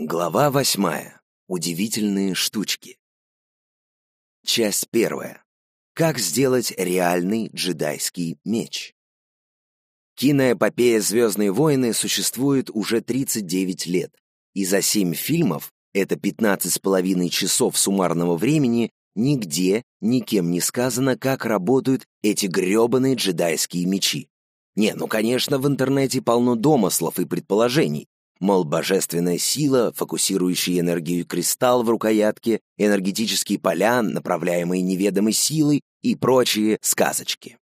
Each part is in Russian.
Глава восьмая. Удивительные штучки. Часть первая. Как сделать реальный джедайский меч? Киноэпопея «Звездные войны» существует уже 39 лет, и за 7 фильмов, это 15,5 часов суммарного времени, нигде, никем не сказано, как работают эти грёбаные джедайские мечи. Не, ну конечно, в интернете полно домыслов и предположений, Мол, божественная сила, фокусирующая энергию кристалл в рукоятке, энергетический полян, направляемые неведомой силой и прочие сказочки.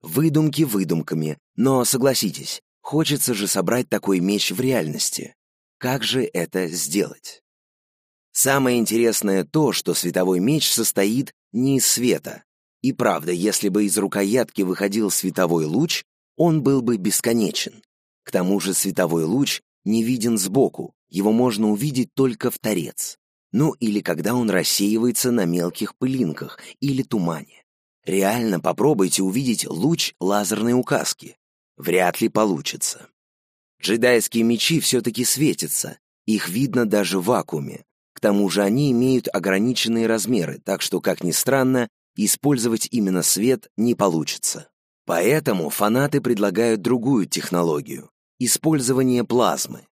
Выдумки выдумками, но согласитесь, хочется же собрать такой меч в реальности. Как же это сделать? Самое интересное то, что световой меч состоит не из света. И правда, если бы из рукоятки выходил световой луч, он был бы бесконечен. К тому же световой луч не виден сбоку, его можно увидеть только в торец, ну или когда он рассеивается на мелких пылинках или тумане. Реально попробуйте увидеть луч лазерной указки. Вряд ли получится. Джедайские мечи все-таки светятся, их видно даже в вакууме. К тому же они имеют ограниченные размеры, так что, как ни странно, использовать именно свет не получится. Поэтому фанаты предлагают другую технологию Использование плазмы.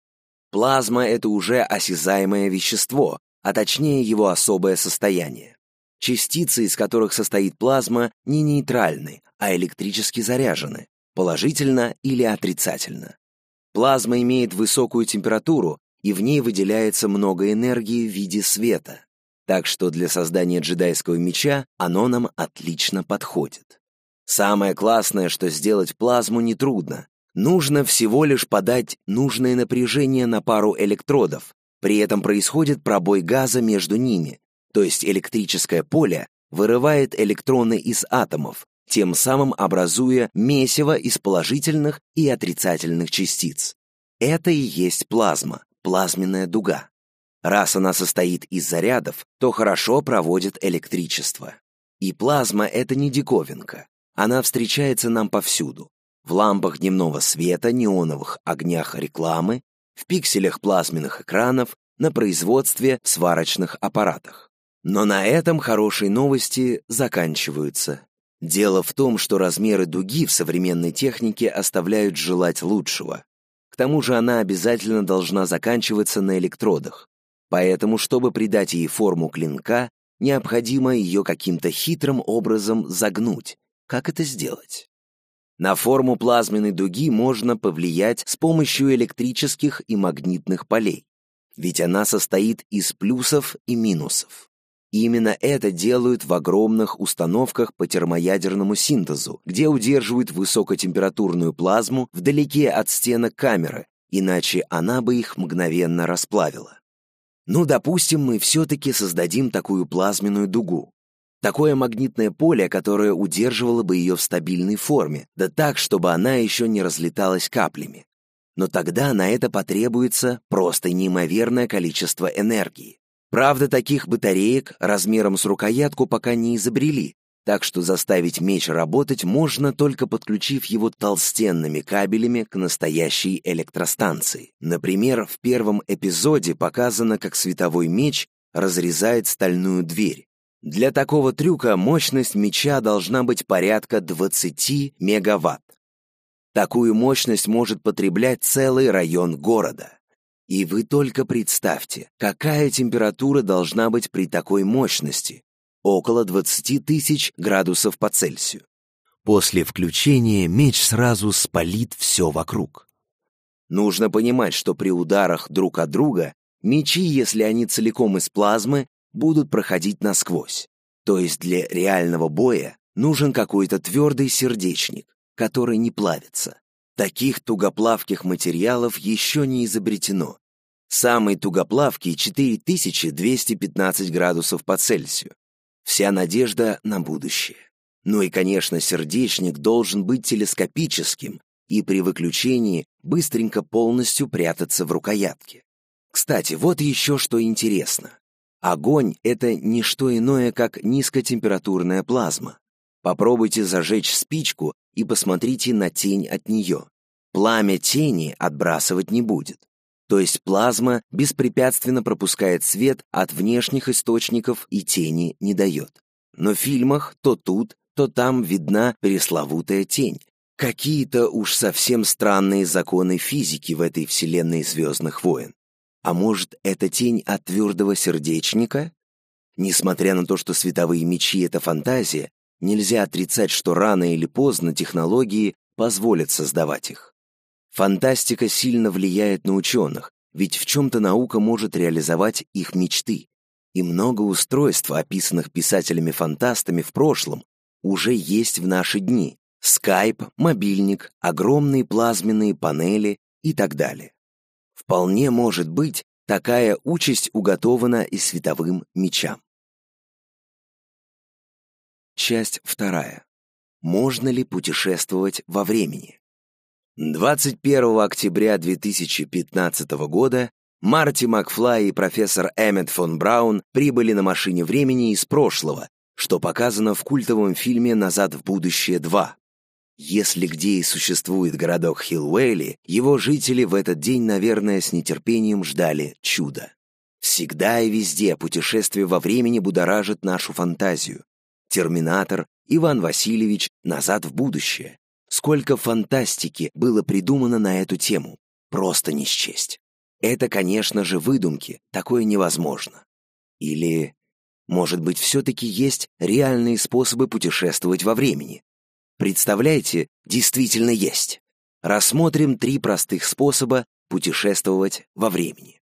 Плазма — это уже осязаемое вещество, а точнее его особое состояние. Частицы, из которых состоит плазма, не нейтральны, а электрически заряжены, положительно или отрицательно. Плазма имеет высокую температуру, и в ней выделяется много энергии в виде света. Так что для создания джедайского меча оно нам отлично подходит. Самое классное, что сделать плазму нетрудно, Нужно всего лишь подать нужное напряжение на пару электродов. При этом происходит пробой газа между ними, то есть электрическое поле вырывает электроны из атомов, тем самым образуя месиво из положительных и отрицательных частиц. Это и есть плазма, плазменная дуга. Раз она состоит из зарядов, то хорошо проводит электричество. И плазма — это не диковинка. Она встречается нам повсюду. В лампах дневного света, неоновых огнях рекламы, в пикселях плазменных экранов, на производстве в сварочных аппаратах. Но на этом хорошие новости заканчиваются. Дело в том, что размеры дуги в современной технике оставляют желать лучшего. К тому же она обязательно должна заканчиваться на электродах. Поэтому, чтобы придать ей форму клинка, необходимо ее каким-то хитрым образом загнуть. Как это сделать? На форму плазменной дуги можно повлиять с помощью электрических и магнитных полей, ведь она состоит из плюсов и минусов. Именно это делают в огромных установках по термоядерному синтезу, где удерживают высокотемпературную плазму вдалеке от стенок камеры, иначе она бы их мгновенно расплавила. Ну, допустим, мы все-таки создадим такую плазменную дугу. Такое магнитное поле, которое удерживало бы ее в стабильной форме, да так, чтобы она еще не разлеталась каплями. Но тогда на это потребуется просто неимоверное количество энергии. Правда, таких батареек размером с рукоятку пока не изобрели, так что заставить меч работать можно только подключив его толстенными кабелями к настоящей электростанции. Например, в первом эпизоде показано, как световой меч разрезает стальную дверь. Для такого трюка мощность меча должна быть порядка 20 мегаватт. Такую мощность может потреблять целый район города. И вы только представьте, какая температура должна быть при такой мощности – около 20 тысяч градусов по Цельсию. После включения меч сразу спалит все вокруг. Нужно понимать, что при ударах друг от друга мечи, если они целиком из плазмы, будут проходить насквозь. То есть для реального боя нужен какой-то твердый сердечник, который не плавится. Таких тугоплавких материалов еще не изобретено. Самый тугоплавкий — 4215 градусов по Цельсию. Вся надежда на будущее. Ну и, конечно, сердечник должен быть телескопическим и при выключении быстренько полностью прятаться в рукоятке. Кстати, вот еще что интересно. Огонь — это не что иное, как низкотемпературная плазма. Попробуйте зажечь спичку и посмотрите на тень от нее. Пламя тени отбрасывать не будет. То есть плазма беспрепятственно пропускает свет от внешних источников и тени не дает. Но в фильмах то тут, то там видна пресловутая тень. Какие-то уж совсем странные законы физики в этой вселенной «Звездных войн». А может, это тень от твердого сердечника? Несмотря на то, что световые мечи — это фантазия, нельзя отрицать, что рано или поздно технологии позволят создавать их. Фантастика сильно влияет на ученых, ведь в чем-то наука может реализовать их мечты. И много устройств, описанных писателями-фантастами в прошлом, уже есть в наши дни. Скайп, мобильник, огромные плазменные панели и так далее. Вполне может быть такая участь уготована и световым мечам. Часть вторая. Можно ли путешествовать во времени? 21 октября 2015 года Марти Макфлай и профессор Эммет фон Браун прибыли на машине времени из прошлого, что показано в культовом фильме «Назад в будущее 2». Если где и существует городок Хилуэйли, его жители в этот день, наверное, с нетерпением ждали чуда. Всегда и везде путешествие во времени будоражит нашу фантазию. Терминатор, Иван Васильевич, назад в будущее. Сколько фантастики было придумано на эту тему. Просто не счесть. Это, конечно же, выдумки, такое невозможно. Или, может быть, все-таки есть реальные способы путешествовать во времени, представляете, действительно есть. Рассмотрим три простых способа путешествовать во времени.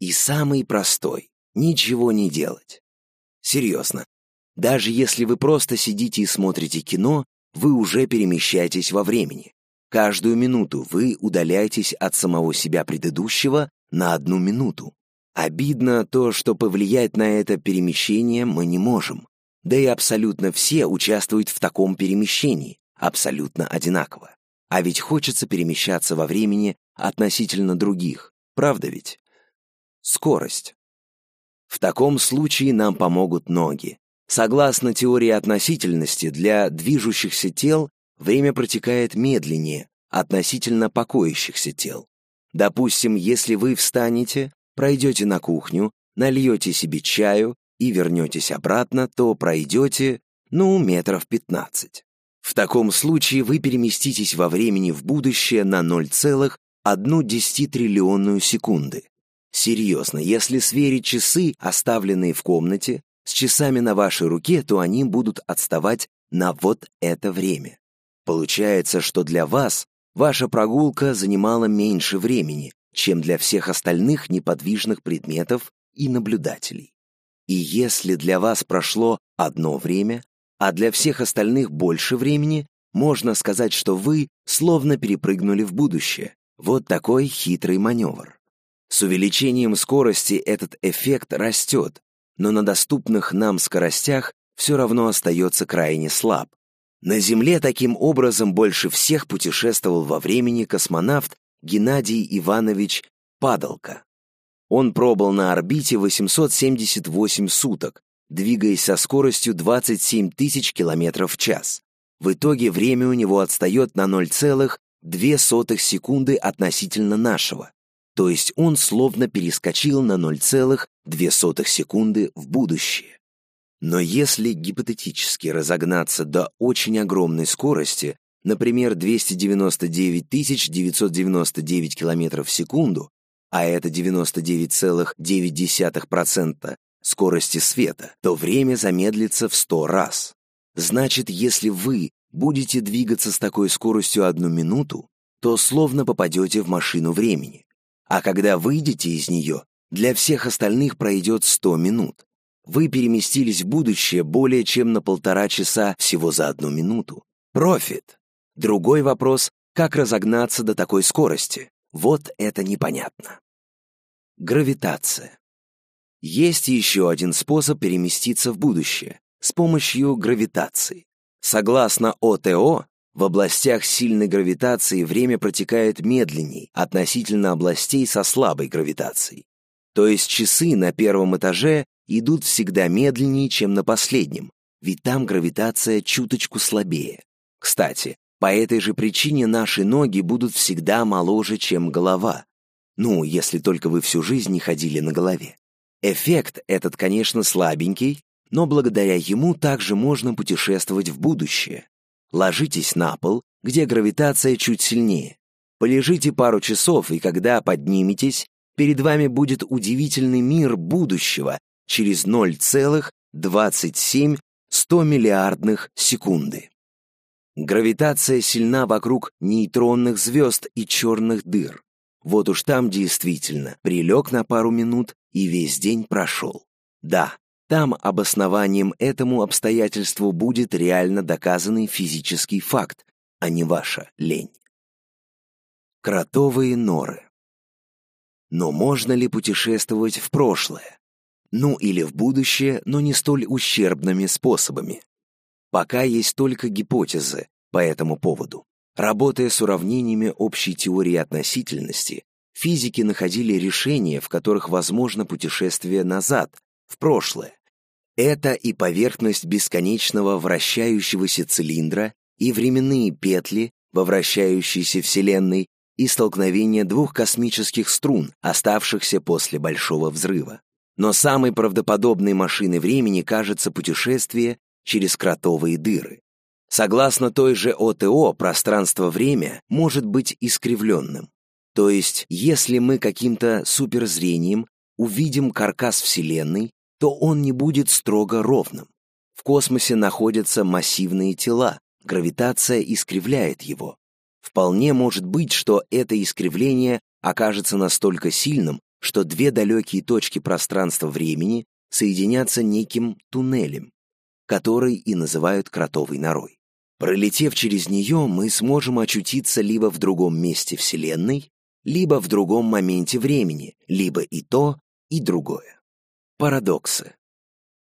И самый простой – ничего не делать. Серьезно, даже если вы просто сидите и смотрите кино, вы уже перемещаетесь во времени. Каждую минуту вы удаляетесь от самого себя предыдущего на одну минуту. Обидно то, что повлиять на это перемещение мы не можем. Да и абсолютно все участвуют в таком перемещении, абсолютно одинаково. А ведь хочется перемещаться во времени относительно других, правда ведь? Скорость. В таком случае нам помогут ноги. Согласно теории относительности, для движущихся тел время протекает медленнее относительно покоящихся тел. Допустим, если вы встанете, пройдете на кухню, нальете себе чаю и вернетесь обратно, то пройдете, ну, метров 15. В таком случае вы переместитесь во времени в будущее на 0,1 триллионную секунды. Серьезно, если сверить часы, оставленные в комнате, с часами на вашей руке, то они будут отставать на вот это время. Получается, что для вас ваша прогулка занимала меньше времени, чем для всех остальных неподвижных предметов и наблюдателей. И если для вас прошло одно время, а для всех остальных больше времени, можно сказать, что вы словно перепрыгнули в будущее. Вот такой хитрый маневр. С увеличением скорости этот эффект растет, но на доступных нам скоростях все равно остается крайне слаб. На Земле таким образом больше всех путешествовал во времени космонавт Геннадий Иванович Падалко. Он пробыл на орбите 878 суток, двигаясь со скоростью 27 тысяч километров в час. В итоге время у него отстает на 0,02 секунды относительно нашего. То есть он словно перескочил на 0,02 секунды в будущее. Но если гипотетически разогнаться до очень огромной скорости, например, 299 999 км в секунду, а это 99,9% скорости света, то время замедлится в 100 раз. Значит, если вы будете двигаться с такой скоростью одну минуту, то словно попадете в машину времени. А когда выйдете из нее, для всех остальных пройдет 100 минут. Вы переместились в будущее более чем на полтора часа всего за одну минуту. Профит. Другой вопрос, как разогнаться до такой скорости? Вот это непонятно. Гравитация. Есть еще один способ переместиться в будущее с помощью гравитации. Согласно ОТО, в областях сильной гравитации время протекает медленней относительно областей со слабой гравитацией. То есть часы на первом этаже идут всегда медленнее, чем на последнем, ведь там гравитация чуточку слабее. Кстати, по этой же причине наши ноги будут всегда моложе, чем голова. Ну, если только вы всю жизнь не ходили на голове. Эффект этот, конечно, слабенький, но благодаря ему также можно путешествовать в будущее. Ложитесь на пол, где гравитация чуть сильнее. Полежите пару часов, и когда подниметесь, перед вами будет удивительный мир будущего через 0,27 100 миллиардных секунды. Гравитация сильна вокруг нейтронных звезд и черных дыр. Вот уж там действительно прилег на пару минут и весь день прошел. Да, там обоснованием этому обстоятельству будет реально доказанный физический факт, а не ваша лень. Кротовые норы. Но можно ли путешествовать в прошлое? Ну или в будущее, но не столь ущербными способами? Пока есть только гипотезы по этому поводу. Работая с уравнениями общей теории относительности, физики находили решения, в которых возможно путешествие назад, в прошлое. Это и поверхность бесконечного вращающегося цилиндра, и временные петли во вращающейся Вселенной, и столкновение двух космических струн, оставшихся после Большого Взрыва. Но самой правдоподобной машины времени кажется путешествие через кротовые дыры. Согласно той же ОТО, пространство-время может быть искривленным. То есть, если мы каким-то суперзрением увидим каркас Вселенной, то он не будет строго ровным. В космосе находятся массивные тела, гравитация искривляет его. Вполне может быть, что это искривление окажется настолько сильным, что две далекие точки пространства-времени соединятся неким туннелем который и называют кротовой норой. Пролетев через нее, мы сможем очутиться либо в другом месте Вселенной, либо в другом моменте времени, либо и то, и другое. Парадоксы.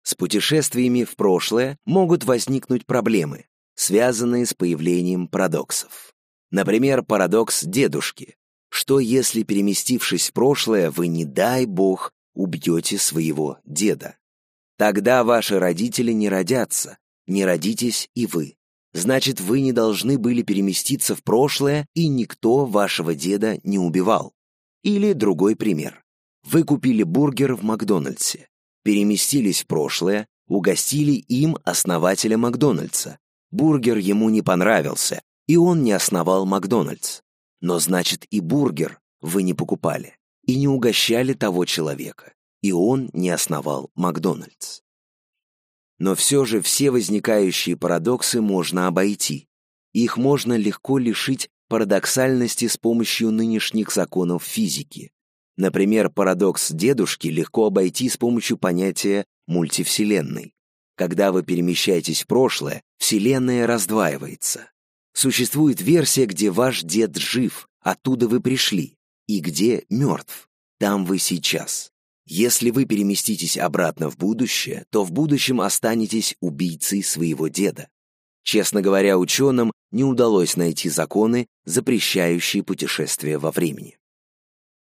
С путешествиями в прошлое могут возникнуть проблемы, связанные с появлением парадоксов. Например, парадокс дедушки. Что если, переместившись в прошлое, вы, не дай бог, убьете своего деда? Тогда ваши родители не родятся, не родитесь и вы. Значит, вы не должны были переместиться в прошлое, и никто вашего деда не убивал. Или другой пример. Вы купили бургер в Макдональдсе, переместились в прошлое, угостили им основателя Макдональдса. Бургер ему не понравился, и он не основал Макдональдс. Но значит и бургер вы не покупали и не угощали того человека и он не основал Макдональдс. Но все же все возникающие парадоксы можно обойти. Их можно легко лишить парадоксальности с помощью нынешних законов физики. Например, парадокс дедушки легко обойти с помощью понятия мультивселенной. Когда вы перемещаетесь в прошлое, Вселенная раздваивается. Существует версия, где ваш дед жив, оттуда вы пришли, и где мертв, там вы сейчас. Если вы переместитесь обратно в будущее, то в будущем останетесь убийцей своего деда. Честно говоря, ученым не удалось найти законы, запрещающие путешествия во времени.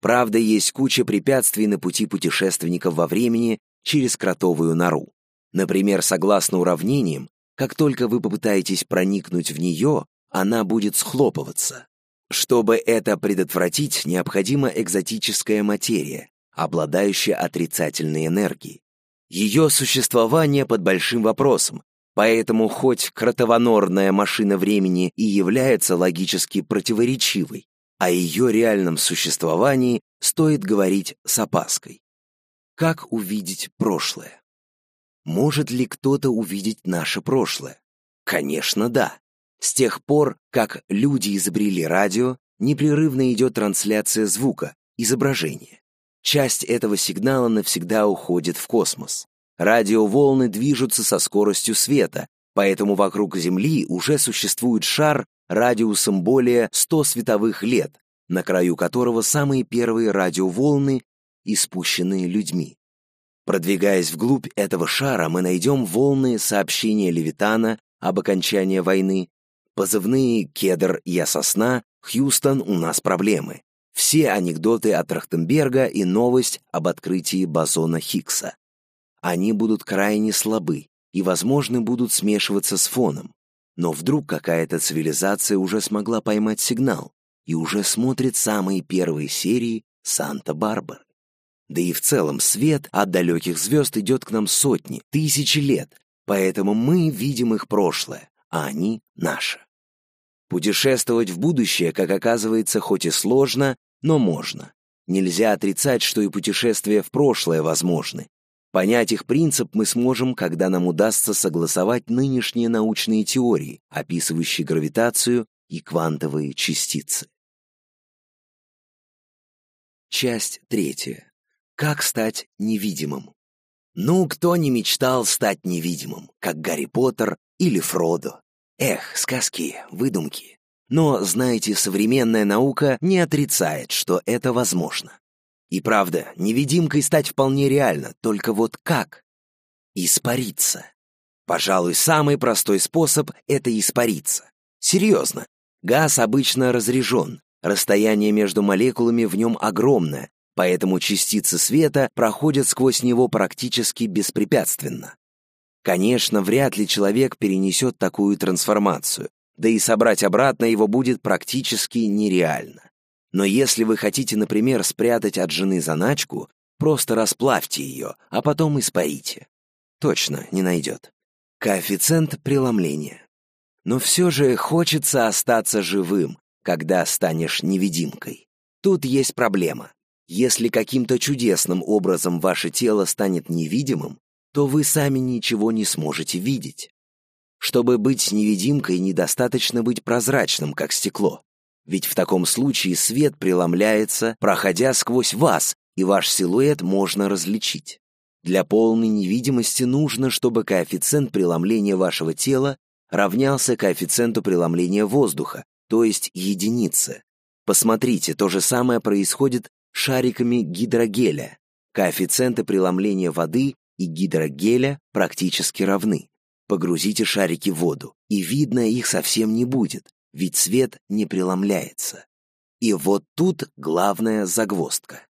Правда, есть куча препятствий на пути путешественников во времени через кротовую нору. Например, согласно уравнениям, как только вы попытаетесь проникнуть в нее, она будет схлопываться. Чтобы это предотвратить, необходима экзотическая материя, обладающая отрицательной энергией. Ее существование под большим вопросом, поэтому хоть кротованорная машина времени и является логически противоречивой, о ее реальном существовании стоит говорить с опаской. Как увидеть прошлое? Может ли кто-то увидеть наше прошлое? Конечно, да. С тех пор, как люди изобрели радио, непрерывно идет трансляция звука, изображения. Часть этого сигнала навсегда уходит в космос. Радиоволны движутся со скоростью света, поэтому вокруг Земли уже существует шар радиусом более 100 световых лет, на краю которого самые первые радиоволны, испущенные людьми. Продвигаясь вглубь этого шара, мы найдем волны сообщения Левитана об окончании войны, позывные «Кедр, я сосна», «Хьюстон, у нас проблемы», все анекдоты от Трахтенберга и новость об открытии бозона Хиггса. Они будут крайне слабы и, возможно, будут смешиваться с фоном. Но вдруг какая-то цивилизация уже смогла поймать сигнал и уже смотрит самые первые серии «Санта-Барбары». Да и в целом свет от далеких звезд идет к нам сотни, тысячи лет, поэтому мы видим их прошлое, а они — наше. Путешествовать в будущее, как оказывается, хоть и сложно, но можно. Нельзя отрицать, что и путешествия в прошлое возможны. Понять их принцип мы сможем, когда нам удастся согласовать нынешние научные теории, описывающие гравитацию и квантовые частицы. Часть третья. Как стать невидимым? Ну, кто не мечтал стать невидимым, как Гарри Поттер или Фродо? Эх, сказки, выдумки. Но, знаете, современная наука не отрицает, что это возможно. И правда, невидимкой стать вполне реально, только вот как? Испариться. Пожалуй, самый простой способ — это испариться. Серьезно, газ обычно разрежен, расстояние между молекулами в нем огромное, поэтому частицы света проходят сквозь него практически беспрепятственно. Конечно, вряд ли человек перенесет такую трансформацию, да и собрать обратно его будет практически нереально. Но если вы хотите, например, спрятать от жены заначку, просто расплавьте ее, а потом испарите. Точно, не найдет. Коэффициент преломления. Но все же хочется остаться живым, когда станешь невидимкой. Тут есть проблема. Если каким-то чудесным образом ваше тело станет невидимым, то вы сами ничего не сможете видеть. Чтобы быть невидимкой, недостаточно быть прозрачным, как стекло. Ведь в таком случае свет преломляется, проходя сквозь вас, и ваш силуэт можно различить. Для полной невидимости нужно, чтобы коэффициент преломления вашего тела равнялся коэффициенту преломления воздуха, то есть единице. Посмотрите, то же самое происходит шариками гидрогеля. Коэффициенты преломления воды и гидрогеля практически равны. Погрузите шарики в воду, и видно их совсем не будет, ведь свет не преломляется. И вот тут главная загвоздка.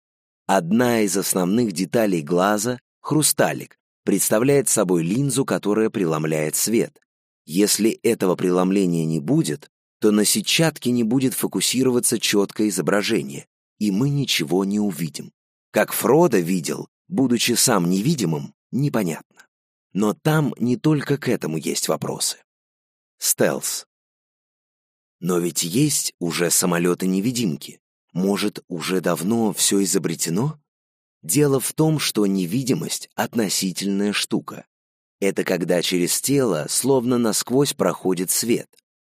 Одна из основных деталей глаза — хрусталик, представляет собой линзу, которая преломляет свет. Если этого преломления не будет, то на сетчатке не будет фокусироваться четкое изображение, и мы ничего не увидим. Как Фродо видел, будучи сам невидимым, непонятно. Но там не только к этому есть вопросы. Стелс. Но ведь есть уже самолеты-невидимки. Может, уже давно все изобретено? Дело в том, что невидимость — относительная штука. Это когда через тело словно насквозь проходит свет.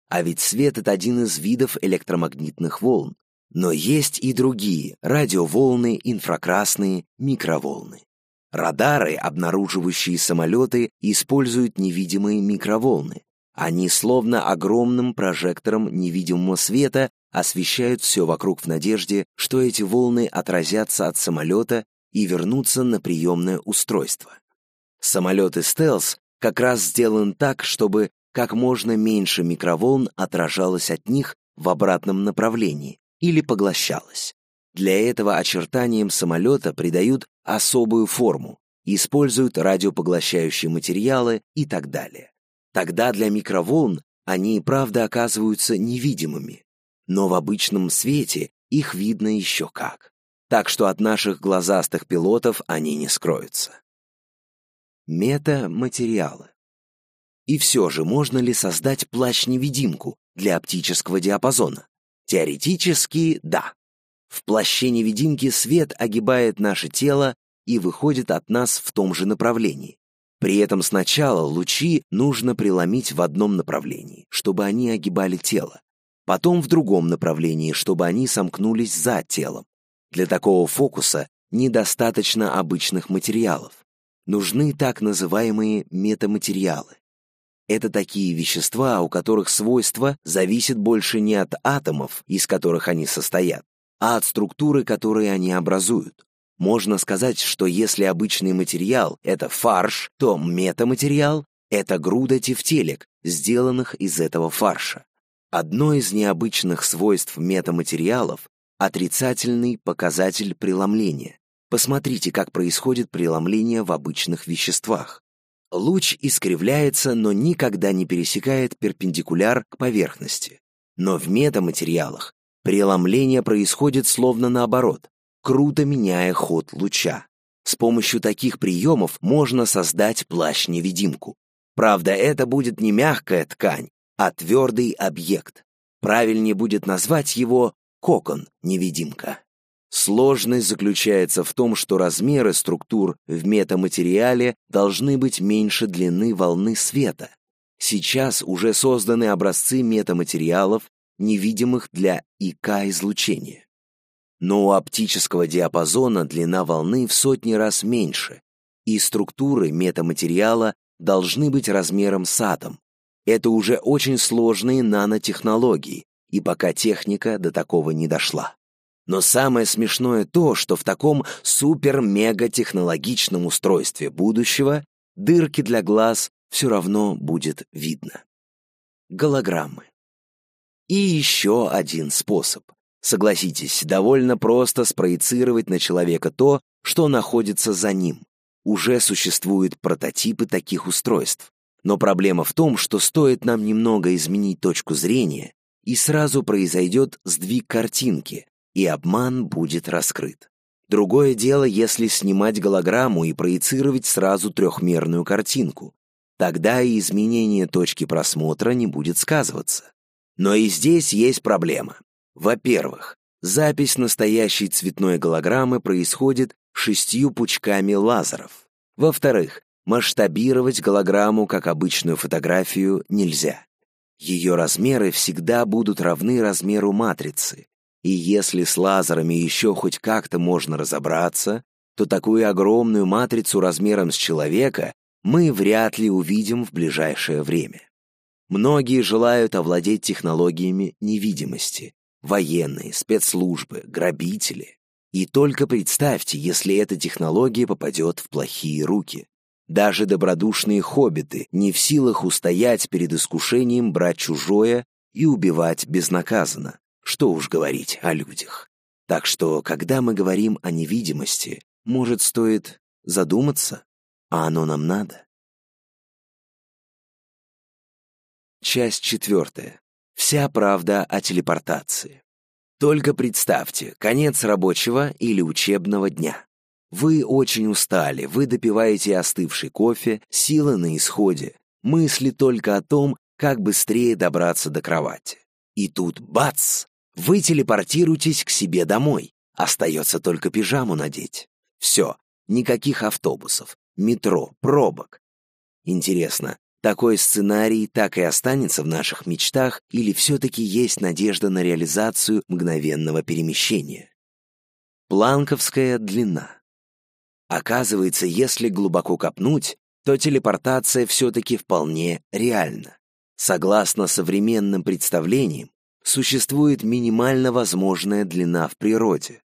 А ведь свет — это один из видов электромагнитных волн. Но есть и другие — радиоволны, инфракрасные, микроволны. Радары, обнаруживающие самолеты, используют невидимые микроволны. Они словно огромным прожектором невидимого света освещают все вокруг в надежде, что эти волны отразятся от самолета и вернутся на приемное устройство. Самолеты «Стелс» как раз сделан так, чтобы как можно меньше микроволн отражалось от них в обратном направлении или поглощалось. Для этого очертаниям самолета придают особую форму, используют радиопоглощающие материалы и так далее. Тогда для микроволн они и правда оказываются невидимыми, но в обычном свете их видно еще как. Так что от наших глазастых пилотов они не скроются. Метаматериалы. И все же можно ли создать плащ-невидимку для оптического диапазона? Теоретически – да. В плаще невидимки свет огибает наше тело и выходит от нас в том же направлении. При этом сначала лучи нужно преломить в одном направлении, чтобы они огибали тело, потом в другом направлении, чтобы они сомкнулись за телом. Для такого фокуса недостаточно обычных материалов. Нужны так называемые метаматериалы. Это такие вещества, у которых свойства зависят больше не от атомов, из которых они состоят, а от структуры, которые они образуют. Можно сказать, что если обычный материал — это фарш, то метаматериал — это груда тефтелек, сделанных из этого фарша. Одно из необычных свойств метаматериалов — отрицательный показатель преломления. Посмотрите, как происходит преломление в обычных веществах. Луч искривляется, но никогда не пересекает перпендикуляр к поверхности. Но в метаматериалах Преломление происходит словно наоборот, круто меняя ход луча. С помощью таких приемов можно создать плащ-невидимку. Правда, это будет не мягкая ткань, а твердый объект. Правильнее будет назвать его кокон-невидимка. Сложность заключается в том, что размеры структур в метаматериале должны быть меньше длины волны света. Сейчас уже созданы образцы метаматериалов, невидимых для ИК излучения. Но у оптического диапазона длина волны в сотни раз меньше, и структуры метаматериала должны быть размером с атом. Это уже очень сложные нанотехнологии, и пока техника до такого не дошла. Но самое смешное то, что в таком супер-мега-технологичном устройстве будущего дырки для глаз все равно будет видно. Голограммы. И еще один способ. Согласитесь, довольно просто спроецировать на человека то, что находится за ним. Уже существуют прототипы таких устройств. Но проблема в том, что стоит нам немного изменить точку зрения, и сразу произойдет сдвиг картинки, и обман будет раскрыт. Другое дело, если снимать голограмму и проецировать сразу трехмерную картинку. Тогда и изменение точки просмотра не будет сказываться. Но и здесь есть проблема. Во-первых, запись настоящей цветной голограммы происходит шестью пучками лазеров. Во-вторых, масштабировать голограмму как обычную фотографию нельзя. Ее размеры всегда будут равны размеру матрицы. И если с лазерами еще хоть как-то можно разобраться, то такую огромную матрицу размером с человека мы вряд ли увидим в ближайшее время. Многие желают овладеть технологиями невидимости, военные, спецслужбы, грабители. И только представьте, если эта технология попадет в плохие руки. Даже добродушные хоббиты не в силах устоять перед искушением брать чужое и убивать безнаказанно. Что уж говорить о людях. Так что, когда мы говорим о невидимости, может, стоит задуматься, а оно нам надо? Часть четвертая. Вся правда о телепортации. Только представьте, конец рабочего или учебного дня. Вы очень устали, вы допиваете остывший кофе, силы на исходе, мысли только о том, как быстрее добраться до кровати. И тут бац! Вы телепортируетесь к себе домой. Остается только пижаму надеть. Все, никаких автобусов, метро, пробок. Интересно, такой сценарий так и останется в наших мечтах или все-таки есть надежда на реализацию мгновенного перемещения? Планковская длина. Оказывается, если глубоко копнуть, то телепортация все-таки вполне реальна. Согласно современным представлениям, существует минимально возможная длина в природе.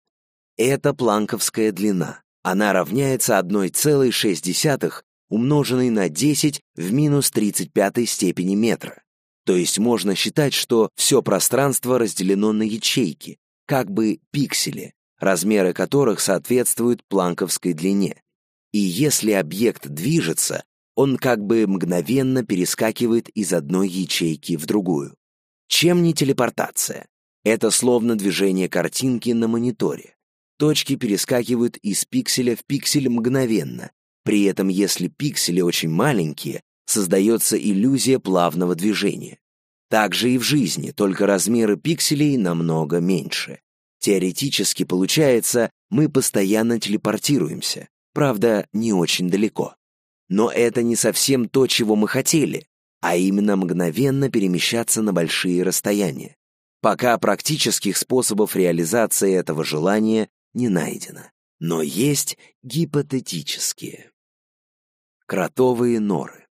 Это планковская длина. Она равняется 1,6 умноженный на 10 в минус 35 степени метра. То есть можно считать, что все пространство разделено на ячейки, как бы пиксели, размеры которых соответствуют планковской длине. И если объект движется, он как бы мгновенно перескакивает из одной ячейки в другую. Чем не телепортация? Это словно движение картинки на мониторе. Точки перескакивают из пикселя в пиксель мгновенно, при этом, если пиксели очень маленькие, создается иллюзия плавного движения. Так же и в жизни, только размеры пикселей намного меньше. Теоретически получается, мы постоянно телепортируемся, правда, не очень далеко. Но это не совсем то, чего мы хотели, а именно мгновенно перемещаться на большие расстояния. Пока практических способов реализации этого желания не найдено, но есть гипотетические кротовые норы.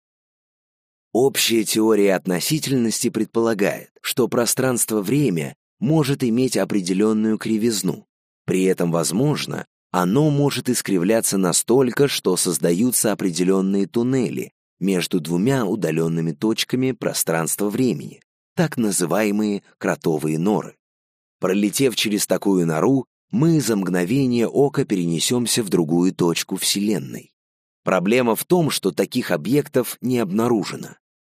Общая теория относительности предполагает, что пространство-время может иметь определенную кривизну. При этом, возможно, оно может искривляться настолько, что создаются определенные туннели между двумя удаленными точками пространства-времени, так называемые кротовые норы. Пролетев через такую нору, мы за мгновение ока перенесемся в другую точку Вселенной. Проблема в том, что таких объектов не обнаружено,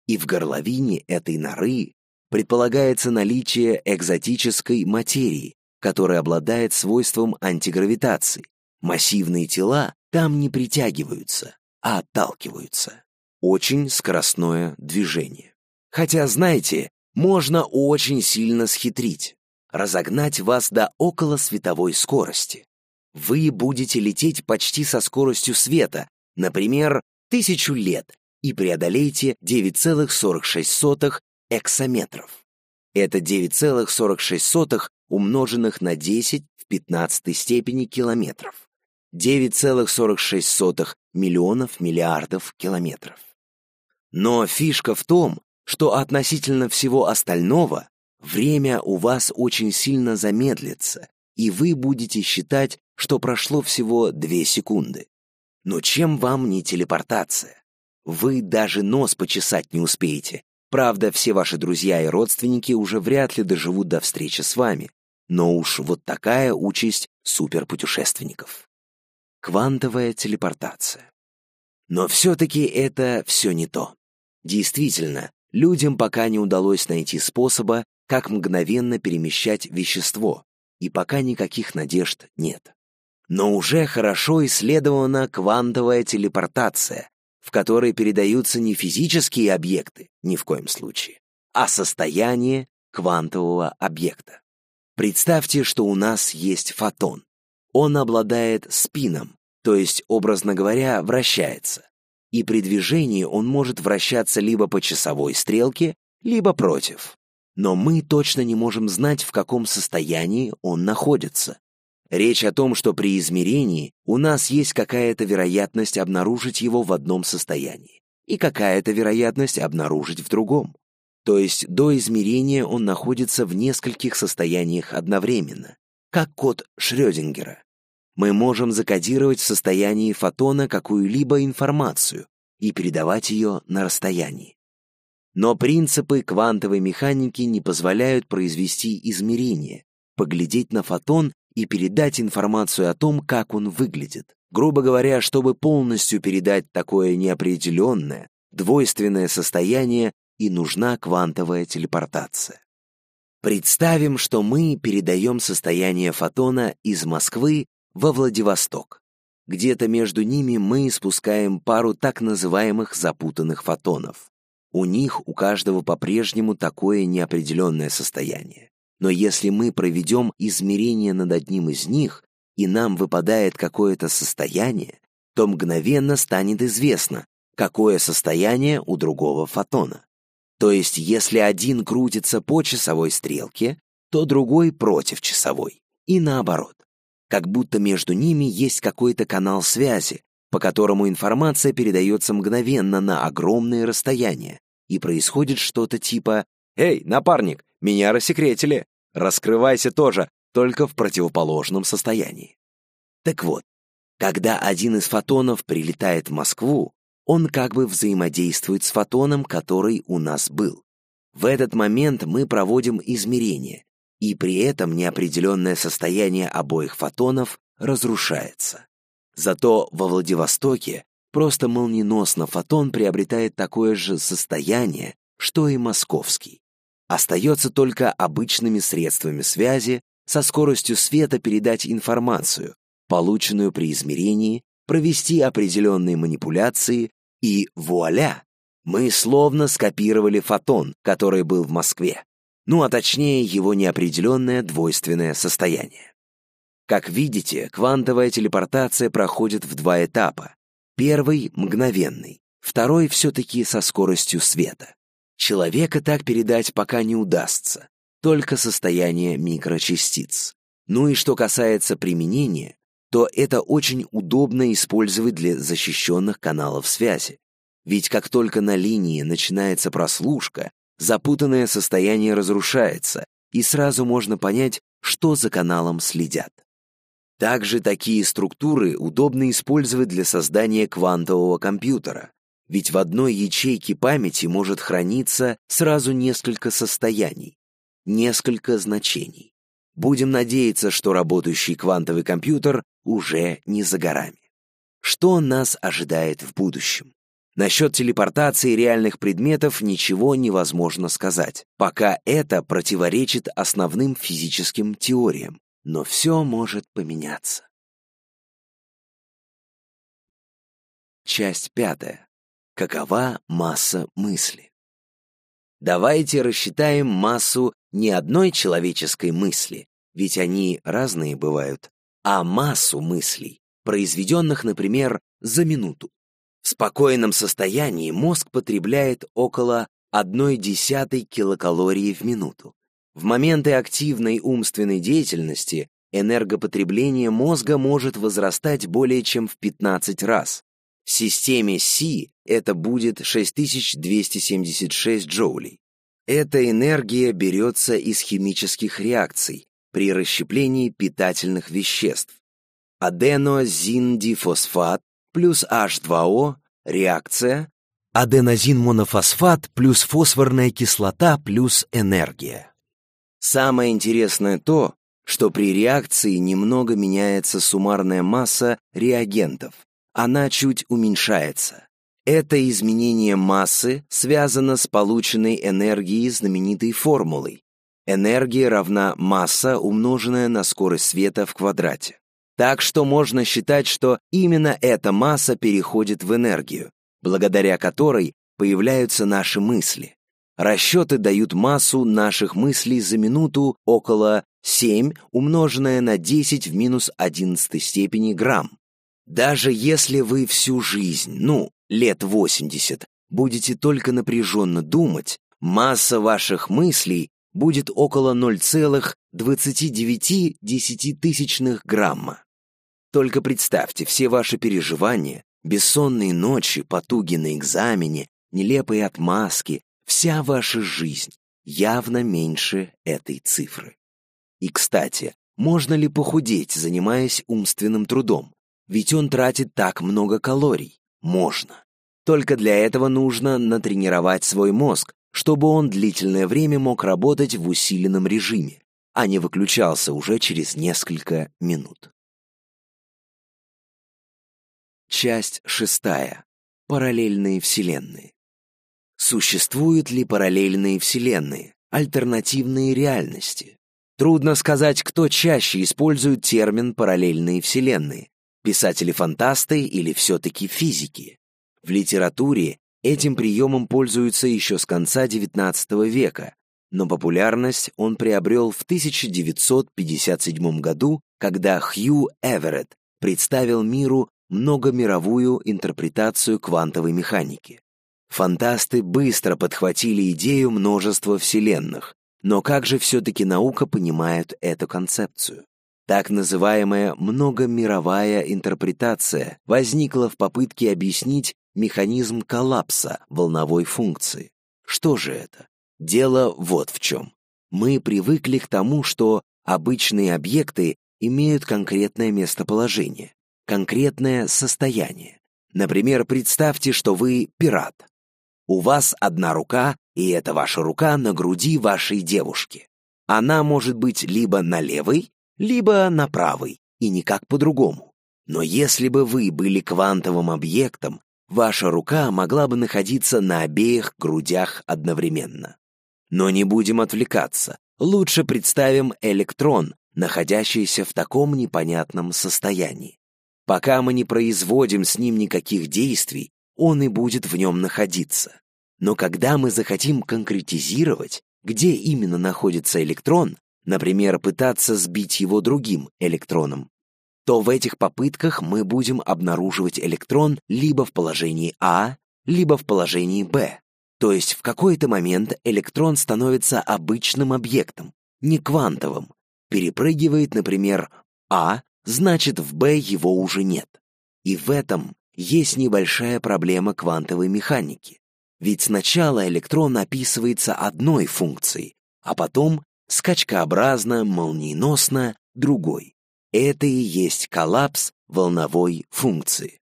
и в горловине этой норы предполагается наличие экзотической материи, которая обладает свойством антигравитации. Массивные тела там не притягиваются, а отталкиваются. Очень скоростное движение. Хотя, знаете, можно очень сильно схитрить, разогнать вас до около световой скорости. Вы будете лететь почти со скоростью света, например, тысячу лет и преодолейте 9,46 эксометров. Это 9,46 умноженных на 10 в 15 степени километров. 9,46 миллионов миллиардов километров. Но фишка в том, что относительно всего остального время у вас очень сильно замедлится, и вы будете считать, что прошло всего 2 секунды. Но чем вам не телепортация? Вы даже нос почесать не успеете. Правда, все ваши друзья и родственники уже вряд ли доживут до встречи с вами. Но уж вот такая участь суперпутешественников. Квантовая телепортация. Но все-таки это все не то. Действительно, людям пока не удалось найти способа, как мгновенно перемещать вещество, и пока никаких надежд нет но уже хорошо исследована квантовая телепортация, в которой передаются не физические объекты, ни в коем случае, а состояние квантового объекта. Представьте, что у нас есть фотон. Он обладает спином, то есть, образно говоря, вращается. И при движении он может вращаться либо по часовой стрелке, либо против. Но мы точно не можем знать, в каком состоянии он находится. Речь о том, что при измерении у нас есть какая-то вероятность обнаружить его в одном состоянии и какая-то вероятность обнаружить в другом. То есть до измерения он находится в нескольких состояниях одновременно, как код Шрёдингера. Мы можем закодировать в состоянии фотона какую-либо информацию и передавать ее на расстоянии. Но принципы квантовой механики не позволяют произвести измерение, поглядеть на фотон и передать информацию о том, как он выглядит. Грубо говоря, чтобы полностью передать такое неопределенное, двойственное состояние и нужна квантовая телепортация. Представим, что мы передаем состояние фотона из Москвы во Владивосток. Где-то между ними мы спускаем пару так называемых запутанных фотонов. У них у каждого по-прежнему такое неопределенное состояние. Но если мы проведем измерение над одним из них, и нам выпадает какое-то состояние, то мгновенно станет известно, какое состояние у другого фотона. То есть, если один крутится по часовой стрелке, то другой против часовой, и наоборот. Как будто между ними есть какой-то канал связи, по которому информация передается мгновенно на огромные расстояния, и происходит что-то типа «Эй, напарник, меня рассекретили. Раскрывайся тоже, только в противоположном состоянии. Так вот, когда один из фотонов прилетает в Москву, он как бы взаимодействует с фотоном, который у нас был. В этот момент мы проводим измерение, и при этом неопределенное состояние обоих фотонов разрушается. Зато во Владивостоке просто молниеносно фотон приобретает такое же состояние, что и московский. Остается только обычными средствами связи со скоростью света передать информацию, полученную при измерении, провести определенные манипуляции и вуаля! Мы словно скопировали фотон, который был в Москве, ну а точнее его неопределенное двойственное состояние. Как видите, квантовая телепортация проходит в два этапа. Первый — мгновенный, второй все-таки со скоростью света. Человека так передать пока не удастся, только состояние микрочастиц. Ну и что касается применения, то это очень удобно использовать для защищенных каналов связи. Ведь как только на линии начинается прослушка, запутанное состояние разрушается, и сразу можно понять, что за каналом следят. Также такие структуры удобно использовать для создания квантового компьютера, ведь в одной ячейке памяти может храниться сразу несколько состояний, несколько значений. Будем надеяться, что работающий квантовый компьютер уже не за горами. Что нас ожидает в будущем? Насчет телепортации реальных предметов ничего невозможно сказать, пока это противоречит основным физическим теориям, но все может поменяться. Часть пятая какова масса мысли. Давайте рассчитаем массу не одной человеческой мысли, ведь они разные бывают, а массу мыслей, произведенных, например, за минуту. В спокойном состоянии мозг потребляет около 1,1 килокалории в минуту. В моменты активной умственной деятельности энергопотребление мозга может возрастать более чем в 15 раз системе Си это будет 6276 джоулей. Эта энергия берется из химических реакций при расщеплении питательных веществ. Аденозиндифосфат плюс H2O – реакция, аденозин-монофосфат плюс фосфорная кислота плюс энергия. Самое интересное то, что при реакции немного меняется суммарная масса реагентов – она чуть уменьшается. Это изменение массы связано с полученной энергией знаменитой формулой. Энергия равна масса, умноженная на скорость света в квадрате. Так что можно считать, что именно эта масса переходит в энергию, благодаря которой появляются наши мысли. Расчеты дают массу наших мыслей за минуту около 7 умноженное на 10 в минус 11 степени грамм. Даже если вы всю жизнь, ну, лет 80, будете только напряженно думать, масса ваших мыслей будет около 0,29 грамма. Только представьте все ваши переживания, бессонные ночи, потуги на экзамене, нелепые отмазки, вся ваша жизнь явно меньше этой цифры. И, кстати, можно ли похудеть, занимаясь умственным трудом? ведь он тратит так много калорий. Можно. Только для этого нужно натренировать свой мозг, чтобы он длительное время мог работать в усиленном режиме, а не выключался уже через несколько минут. Часть шестая. Параллельные вселенные. Существуют ли параллельные вселенные, альтернативные реальности? Трудно сказать, кто чаще использует термин «параллельные вселенные», Писатели-фантасты или все-таки физики? В литературе этим приемом пользуются еще с конца XIX века, но популярность он приобрел в 1957 году, когда Хью Эверетт представил миру многомировую интерпретацию квантовой механики. Фантасты быстро подхватили идею множества вселенных, но как же все-таки наука понимает эту концепцию? Так называемая многомировая интерпретация возникла в попытке объяснить механизм коллапса волновой функции. Что же это? Дело вот в чем. Мы привыкли к тому, что обычные объекты имеют конкретное местоположение, конкретное состояние. Например, представьте, что вы пират. У вас одна рука, и это ваша рука на груди вашей девушки. Она может быть либо на левой, либо на правый, и никак по-другому. Но если бы вы были квантовым объектом, ваша рука могла бы находиться на обеих грудях одновременно. Но не будем отвлекаться, лучше представим электрон, находящийся в таком непонятном состоянии. Пока мы не производим с ним никаких действий, он и будет в нем находиться. Но когда мы захотим конкретизировать, где именно находится электрон, Например, пытаться сбить его другим электроном. То в этих попытках мы будем обнаруживать электрон либо в положении А, либо в положении Б. То есть в какой-то момент электрон становится обычным объектом, не квантовым. Перепрыгивает, например, А, значит в Б его уже нет. И в этом есть небольшая проблема квантовой механики. Ведь сначала электрон описывается одной функцией, а потом скачкообразно, молниеносно другой. Это и есть коллапс волновой функции.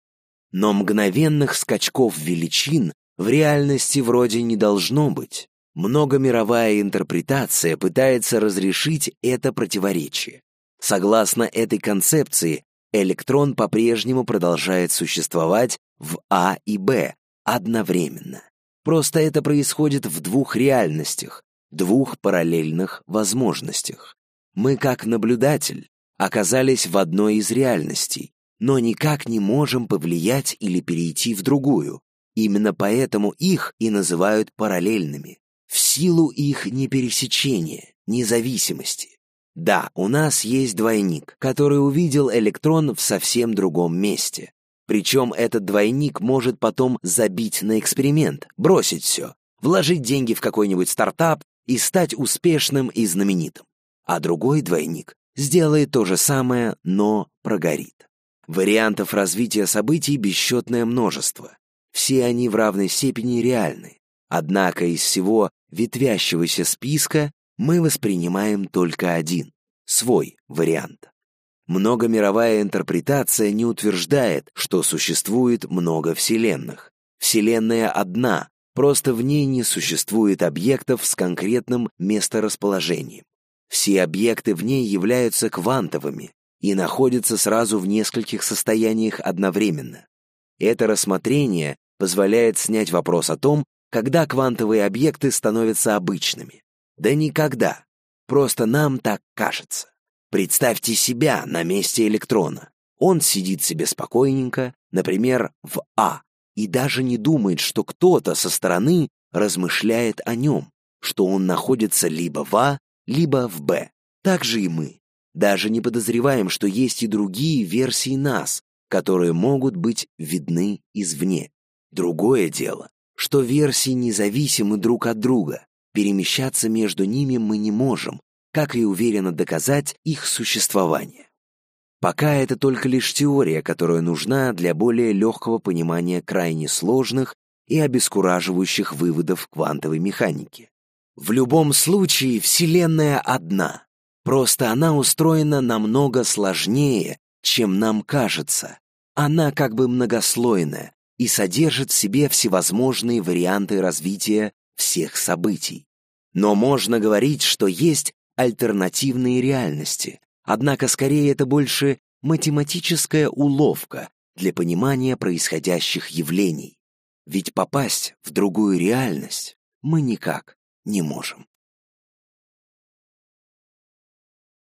Но мгновенных скачков величин в реальности вроде не должно быть. Многомировая интерпретация пытается разрешить это противоречие. Согласно этой концепции, электрон по-прежнему продолжает существовать в А и Б одновременно. Просто это происходит в двух реальностях, двух параллельных возможностях. Мы, как наблюдатель, оказались в одной из реальностей, но никак не можем повлиять или перейти в другую. Именно поэтому их и называют параллельными, в силу их непересечения, независимости. Да, у нас есть двойник, который увидел электрон в совсем другом месте. Причем этот двойник может потом забить на эксперимент, бросить все, вложить деньги в какой-нибудь стартап, и стать успешным и знаменитым, а другой двойник сделает то же самое, но прогорит. Вариантов развития событий бесчетное множество. Все они в равной степени реальны. Однако из всего ветвящегося списка мы воспринимаем только один, свой вариант. Многомировая интерпретация не утверждает, что существует много вселенных. Вселенная одна, Просто в ней не существует объектов с конкретным месторасположением. Все объекты в ней являются квантовыми и находятся сразу в нескольких состояниях одновременно. Это рассмотрение позволяет снять вопрос о том, когда квантовые объекты становятся обычными. Да никогда. Просто нам так кажется. Представьте себя на месте электрона. Он сидит себе спокойненько, например, в А, и даже не думает, что кто-то со стороны размышляет о нем, что он находится либо в А, либо в Б. Так же и мы. Даже не подозреваем, что есть и другие версии нас, которые могут быть видны извне. Другое дело, что версии независимы друг от друга, перемещаться между ними мы не можем, как и уверенно доказать их существование. Пока это только лишь теория, которая нужна для более легкого понимания крайне сложных и обескураживающих выводов квантовой механики. В любом случае, Вселенная одна. Просто она устроена намного сложнее, чем нам кажется. Она как бы многослойная и содержит в себе всевозможные варианты развития всех событий. Но можно говорить, что есть альтернативные реальности, Однако скорее это больше математическая уловка для понимания происходящих явлений. Ведь попасть в другую реальность мы никак не можем.